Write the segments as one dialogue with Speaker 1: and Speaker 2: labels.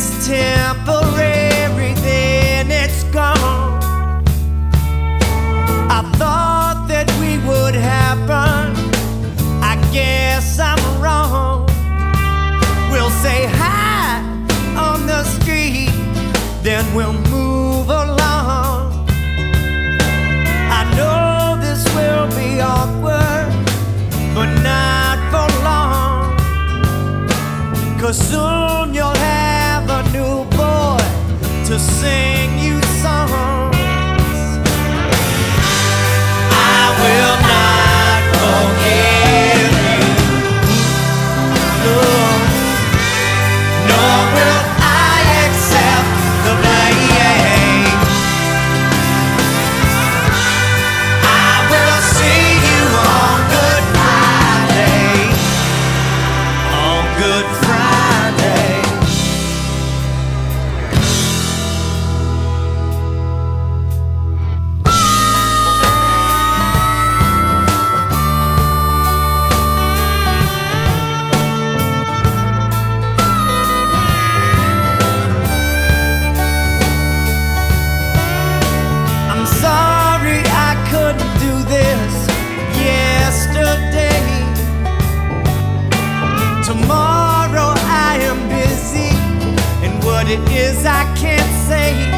Speaker 1: It's temporary, then it's gone. I thought that we would happen. I guess I'm wrong. We'll say hi on the street, then we'll move along. I know this will be awkward, but not for soon same it is I can't say.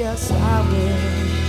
Speaker 1: yes, I will.